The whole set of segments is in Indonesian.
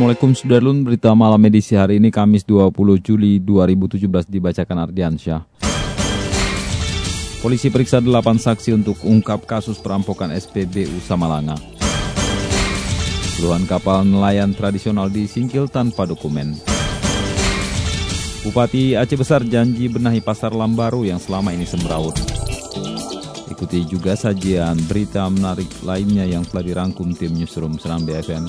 Assalamualaikum Sudarlun, berita malam edisi hari ini Kamis 20 Juli 2017 dibacakan Ardiansyah. Polisi periksa 8 saksi untuk ungkap kasus perampokan SPBU Samalanga. Puluhan kapal nelayan tradisional disingkil tanpa dokumen. Bupati Aceh Besar janji benahi pasar Lambaru yang selama ini semrawut. Ikuti juga sajian berita menarik lainnya yang telah dirangkum tim Newsroom Seram BFM.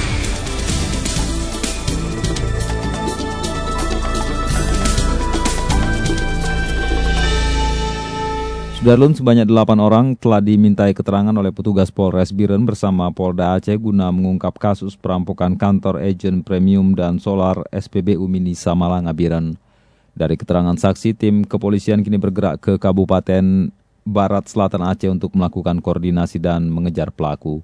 Sudarlun sebanyak 8 orang telah dimintai keterangan oleh petugas Polres Biren bersama Polda Aceh guna mengungkap kasus perampokan kantor agen premium dan solar SPBU Mini Samalanga Biren. Dari keterangan saksi, tim kepolisian kini bergerak ke Kabupaten Barat Selatan Aceh untuk melakukan koordinasi dan mengejar pelaku.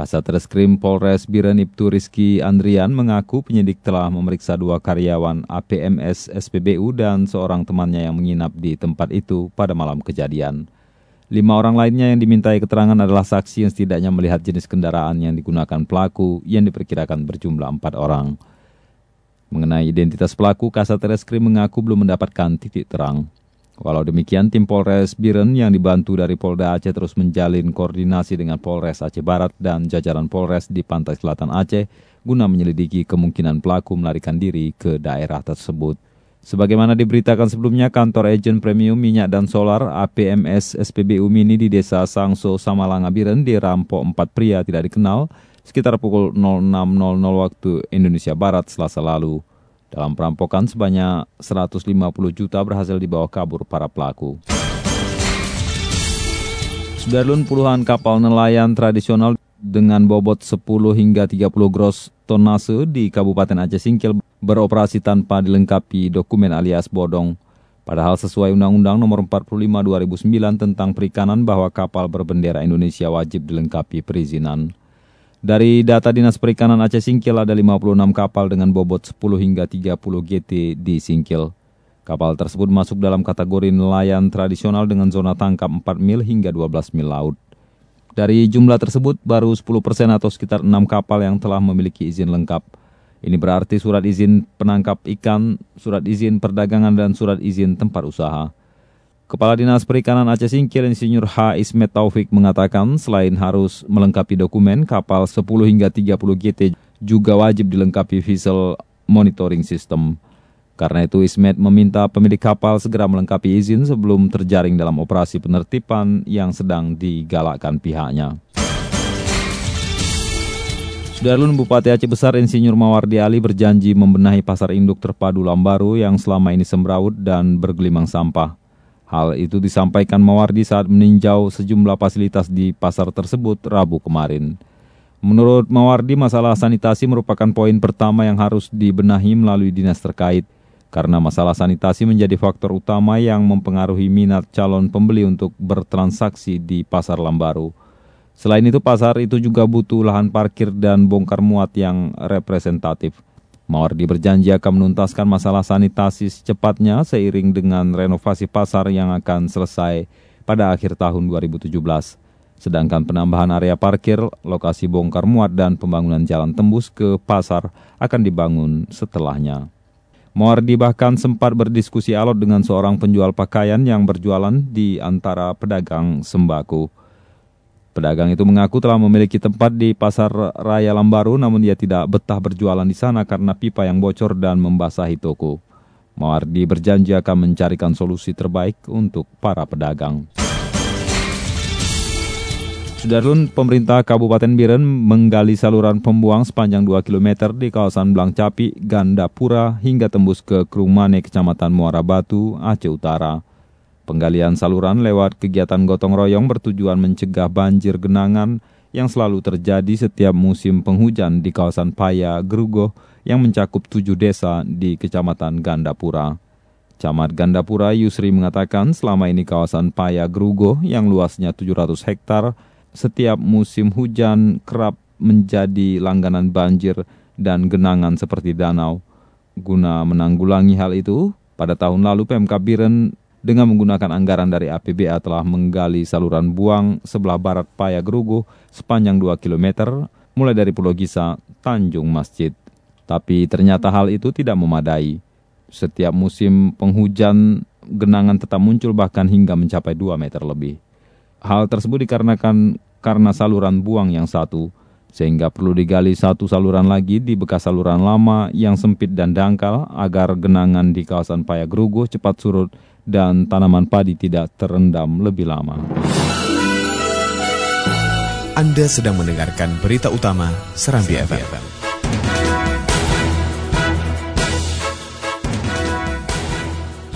Kasat Reskrim Polres Biren Ibtu Rizky Andrian mengaku penyidik telah memeriksa dua karyawan APMS SPBU dan seorang temannya yang menginap di tempat itu pada malam kejadian. Lima orang lainnya yang dimintai keterangan adalah saksi yang setidaknya melihat jenis kendaraan yang digunakan pelaku yang diperkirakan berjumlah empat orang. Mengenai identitas pelaku, Kasat Reskrim mengaku belum mendapatkan titik terang. Walau demikian, tim Polres Biren yang dibantu dari Polda Aceh terus menjalin koordinasi dengan Polres Aceh Barat dan jajaran Polres di Pantai Selatan Aceh guna menyelidiki kemungkinan pelaku melarikan diri ke daerah tersebut. Sebagaimana diberitakan sebelumnya, kantor agen premium minyak dan solar APMS SPBU Mini di Desa Sangso, Samalanga, Biren dirampok empat pria tidak dikenal sekitar pukul 06.00 waktu Indonesia Barat selasa lalu. Dalam perampokan sebanyak 150 juta berhasil dibawa kabur para pelaku. Sudarlun puluhan kapal nelayan tradisional dengan bobot 10 hingga 30 gross tonase di Kabupaten Aceh Singkil beroperasi tanpa dilengkapi dokumen alias bodong. Padahal sesuai Undang-Undang Nomor 45 2009 tentang perikanan bahwa kapal berbendera Indonesia wajib dilengkapi perizinan. Dari data Dinas Perikanan Aceh Singkil ada 56 kapal dengan bobot 10 hingga 30 GT di Singkil. Kapal tersebut masuk dalam kategori nelayan tradisional dengan zona tangkap 4 mil hingga 12 mil laut. Dari jumlah tersebut, baru 10% atau sekitar 6 kapal yang telah memiliki izin lengkap. Ini berarti surat izin penangkap ikan, surat izin perdagangan, dan surat izin tempat usaha. Kepala Dinas Perikanan Aceh Singkil Insinyur H. Ismet Taufik mengatakan selain harus melengkapi dokumen, kapal 10 hingga 30 GT juga wajib dilengkapi visual monitoring system. Karena itu Ismet meminta pemilik kapal segera melengkapi izin sebelum terjaring dalam operasi penertiban yang sedang digalakkan pihaknya. Sudarlun Bupati Aceh Besar Insinyur Mawardi Ali berjanji membenahi pasar induk terpadu Lambaru yang selama ini semrawut dan bergelimang sampah. Hal itu disampaikan Mawardi saat meninjau sejumlah fasilitas di pasar tersebut Rabu kemarin. Menurut Mawardi, masalah sanitasi merupakan poin pertama yang harus dibenahi melalui dinas terkait, karena masalah sanitasi menjadi faktor utama yang mempengaruhi minat calon pembeli untuk bertransaksi di pasar Lambaru. Selain itu, pasar itu juga butuh lahan parkir dan bongkar muat yang representatif. Mawardi berjanji akan menuntaskan masalah sanitasi secepatnya seiring dengan renovasi pasar yang akan selesai pada akhir tahun 2017. Sedangkan penambahan area parkir, lokasi bongkar muat dan pembangunan jalan tembus ke pasar akan dibangun setelahnya. Mawardi bahkan sempat berdiskusi alot dengan seorang penjual pakaian yang berjualan di antara pedagang sembako. Pedagang itu mengaku telah memiliki tempat di Pasar Raya Lambaru namun dia tidak betah berjualan di sana karena pipa yang bocor dan membasahi toko. Mawardi berjanji akan mencarikan solusi terbaik untuk para pedagang. Sudarlun, pemerintah Kabupaten Biren menggali saluran pembuang sepanjang 2 km di kawasan Blangcapi, Gandapura hingga tembus ke Krumane, Kecamatan Muara Batu, Aceh Utara. Penggalian saluran lewat kegiatan gotong royong bertujuan mencegah banjir genangan yang selalu terjadi setiap musim penghujan di kawasan Paya, Gerugo yang mencakup tujuh desa di Kecamatan Gandapura. Camat Gandapura Yusri mengatakan selama ini kawasan Paya Gerugo yang luasnya 700 hektar setiap musim hujan kerap menjadi langganan banjir dan genangan seperti danau. Guna menanggulangi hal itu, pada tahun lalu PMK Biren dengan menggunakan anggaran dari APBA telah menggali saluran buang sebelah barat Paya Gerugo sepanjang 2 km mulai dari Pulau Gisa, Tanjung Masjid. Tapi ternyata hal itu tidak memadai. Setiap musim penghujan, genangan tetap muncul bahkan hingga mencapai 2 meter lebih. Hal tersebut dikarenakan karena saluran buang yang satu, sehingga perlu digali satu saluran lagi di bekas saluran lama yang sempit dan dangkal agar genangan di kawasan Payagrugo cepat surut dan tanaman padi tidak terendam lebih lama. Anda sedang mendengarkan berita utama Serambi, Serambi FM. FM.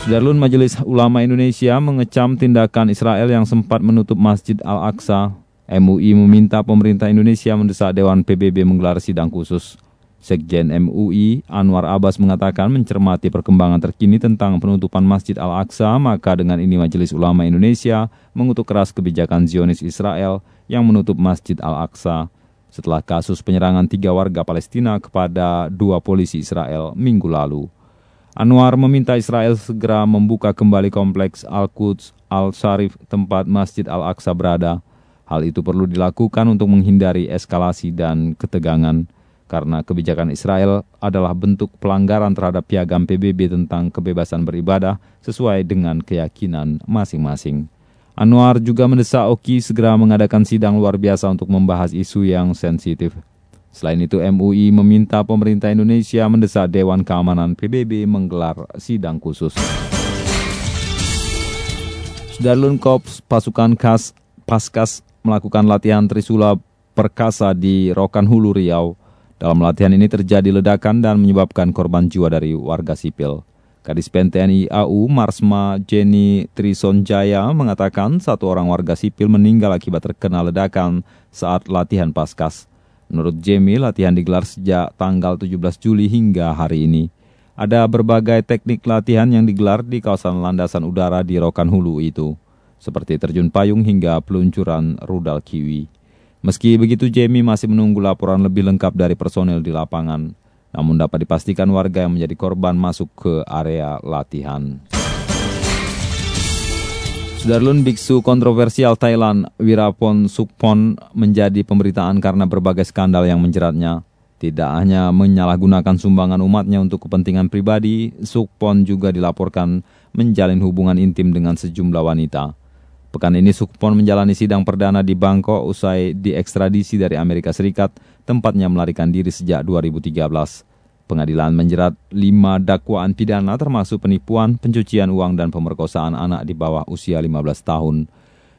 Sudarlun Majelis Ulama Indonesia mengecam tindakan Israel yang sempat menutup Masjid Al-Aqsa. MUI meminta pemerintah Indonesia mendesak Dewan PBB menggelar sidang khusus. Sekjen MUI Anwar Abbas mengatakan mencermati perkembangan terkini tentang penutupan Masjid Al-Aqsa, maka dengan ini Majelis Ulama Indonesia mengutuk keras kebijakan Zionis Israel yang menutup Masjid Al-Aqsa setelah kasus penyerangan tiga warga Palestina kepada dua polisi Israel minggu lalu. Anwar meminta Israel segera membuka kembali kompleks Al-Quds Al-Sharif tempat Masjid Al-Aqsa berada. Hal itu perlu dilakukan untuk menghindari eskalasi dan ketegangan karena kebijakan Israel adalah bentuk pelanggaran terhadap piagam PBB tentang kebebasan beribadah sesuai dengan keyakinan masing-masing. Anwar juga mendesak Oki segera mengadakan sidang luar biasa untuk membahas isu yang sensitif. Selain itu, MUI meminta pemerintah Indonesia mendesak Dewan Keamanan PBB menggelar sidang khusus. Sudarlun Korps Pasukan Khas Paskas melakukan latihan Trisula Perkasa di Rokan Hulu Riau. Dalam latihan ini terjadi ledakan dan menyebabkan korban jiwa dari warga sipil. Kadis TNI AU Marsma Jenny Trisonjaya mengatakan satu orang warga sipil meninggal akibat terkena ledakan saat latihan Paskas. Menurut Jamie, latihan digelar sejak tanggal 17 Juli hingga hari ini. Ada berbagai teknik latihan yang digelar di kawasan landasan udara di Rokan Hulu itu, seperti terjun payung hingga peluncuran rudal kiwi. Meski begitu, Jamie masih menunggu laporan lebih lengkap dari personel di lapangan. Namun dapat dipastikan warga yang menjadi korban masuk ke area latihan. Sudarlun biksu kontroversial Thailand Wirapon Sukpon menjadi pemberitaan karena berbagai skandal yang menjeratnya. Tidak hanya menyalahgunakan sumbangan umatnya untuk kepentingan pribadi, Sukpon juga dilaporkan menjalin hubungan intim dengan sejumlah wanita. Pekan ini Sukpon menjalani sidang perdana di Bangkok usai diekstradisi dari Amerika Serikat, tempatnya melarikan diri sejak 2013. Pengadilan menjerat lima dakwaan pidana termasuk penipuan, pencucian uang, dan pemerkosaan anak di bawah usia 15 tahun.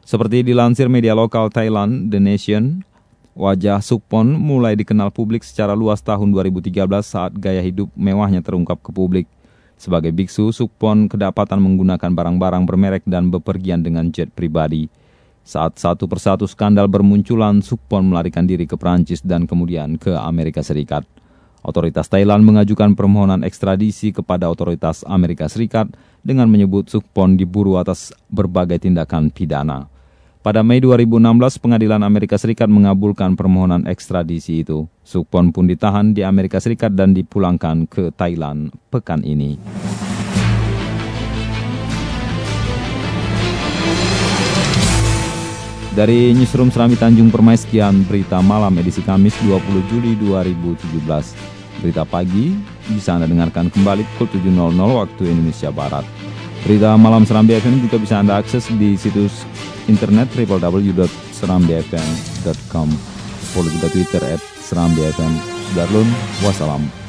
Seperti dilansir media lokal Thailand, The Nation, wajah Sukpon mulai dikenal publik secara luas tahun 2013 saat gaya hidup mewahnya terungkap ke publik. Sebagai biksu, Sukpon kedapatan menggunakan barang-barang bermerek dan bepergian dengan jet pribadi. Saat satu persatu skandal bermunculan, Sukpon melarikan diri ke Prancis dan kemudian ke Amerika Serikat. Otoritas Thailand mengajukan permohonan ekstradisi kepada otoritas Amerika Serikat dengan menyebut Sukpon diburu atas berbagai tindakan pidana. Pada Mei 2016, pengadilan Amerika Serikat mengabulkan permohonan ekstradisi itu. Sukpon pun ditahan di Amerika Serikat dan dipulangkan ke Thailand pekan ini. Dari Newsroom Serambi Tanjung Permai, sekian berita malam edisi Kamis 20 Juli 2017. Berita pagi bisa Anda dengarkan kembali pukul 7.00 waktu Indonesia Barat. Berita malam Serambi FM juga bisa Anda akses di situs internet www.serambifm.com. Follow juga Twitter at Serambi FM. Sudarlun, wassalam.